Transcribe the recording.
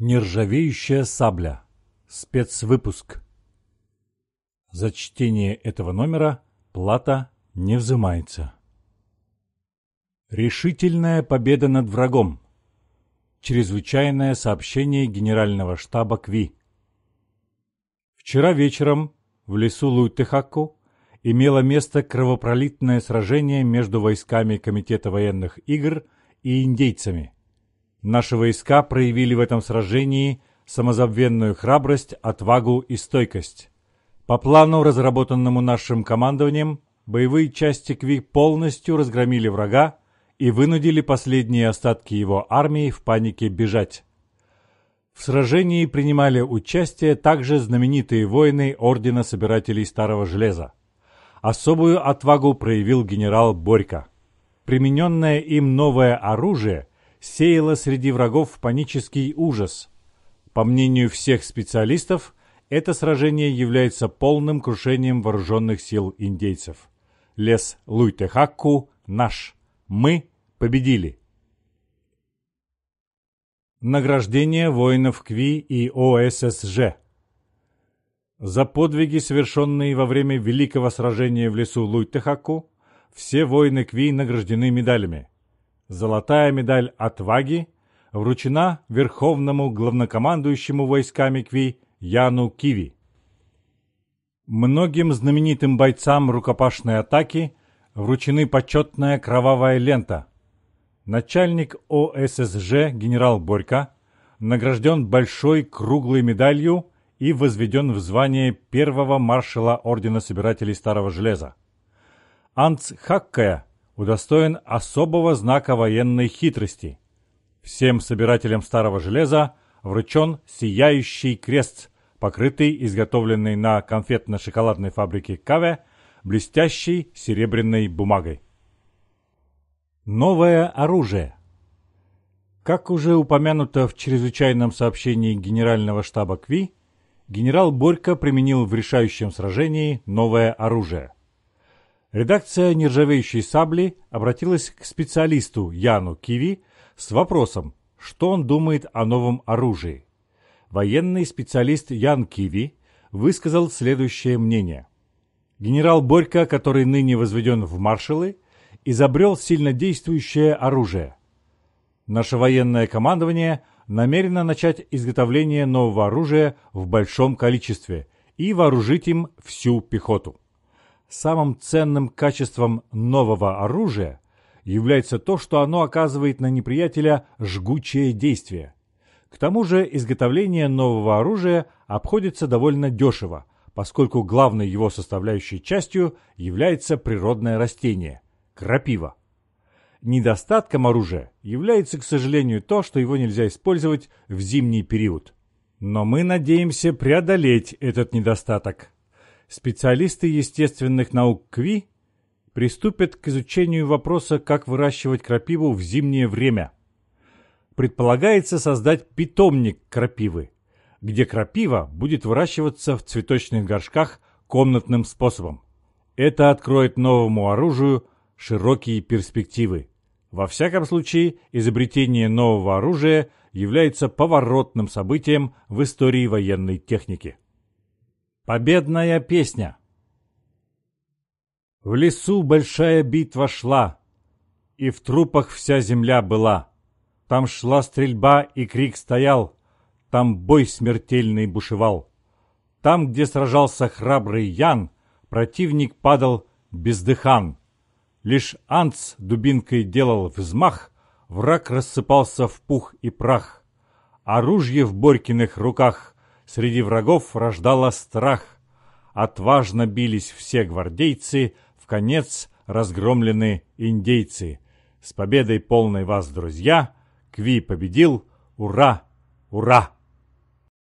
Нержавеющая сабля. Спецвыпуск. За чтение этого номера плата не взимается. Решительная победа над врагом. Чрезвычайное сообщение Генерального штаба КВИ. Вчера вечером в лесу Луйтехаку имело место кровопролитное сражение между войсками Комитета военных игр и индейцами. Наши войска проявили в этом сражении самозабвенную храбрость, отвагу и стойкость. По плану, разработанному нашим командованием, боевые части Кви полностью разгромили врага и вынудили последние остатки его армии в панике бежать. В сражении принимали участие также знаменитые воины Ордена Собирателей Старого Железа. Особую отвагу проявил генерал Борько. Примененное им новое оружие – сеяло среди врагов панический ужас. По мнению всех специалистов, это сражение является полным крушением вооруженных сил индейцев. Лес Луйтехакку наш. Мы победили. Награждение воинов КВИ и ОССЖ За подвиги, совершенные во время Великого сражения в лесу Луйтехаку, все воины КВИ награждены медалями – Золотая медаль отваги вручена верховному главнокомандующему войсками Кви Яну Киви. Многим знаменитым бойцам рукопашной атаки вручены почетная кровавая лента. Начальник ОССЖ генерал Борько награжден большой круглой медалью и возведен в звание первого маршала Ордена Собирателей Старого Железа. Анц Хаккая удостоен особого знака военной хитрости. Всем собирателям старого железа вручен сияющий крест, покрытый изготовленной на конфетно-шоколадной фабрике Каве блестящей серебряной бумагой. Новое оружие. Как уже упомянуто в чрезвычайном сообщении Генерального штаба КВИ, генерал Борько применил в решающем сражении новое оружие. Редакция «Нержавеющей сабли» обратилась к специалисту Яну Киви с вопросом, что он думает о новом оружии. Военный специалист Ян Киви высказал следующее мнение. Генерал Борько, который ныне возведен в маршалы, изобрел сильнодействующее оружие. Наше военное командование намерено начать изготовление нового оружия в большом количестве и вооружить им всю пехоту. Самым ценным качеством нового оружия является то, что оно оказывает на неприятеля жгучее действие. К тому же изготовление нового оружия обходится довольно дешево, поскольку главной его составляющей частью является природное растение – крапива. Недостатком оружия является, к сожалению, то, что его нельзя использовать в зимний период. Но мы надеемся преодолеть этот недостаток – специалисты естественных наук КВИ приступят к изучению вопроса, как выращивать крапиву в зимнее время. Предполагается создать питомник крапивы, где крапива будет выращиваться в цветочных горшках комнатным способом. Это откроет новому оружию широкие перспективы. Во всяком случае, изобретение нового оружия является поворотным событием в истории военной техники. Победная песня В лесу большая битва шла, И в трупах вся земля была. Там шла стрельба, и крик стоял, Там бой смертельный бушевал. Там, где сражался храбрый Ян, Противник падал бездыхан. Лишь Анц дубинкой делал взмах, Враг рассыпался в пух и прах. Оружие в Борькиных руках — среди врагов рождала страх. Отважно бились все гвардейцы, в конец разгромлены индейцы. С победой полной вас, друзья! Кви победил! Ура! Ура!